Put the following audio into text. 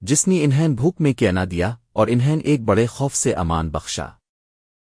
جس نے انہیں بھوک میں کیا دیا اور انہیں ایک بڑے خوف سے امان بخشا۔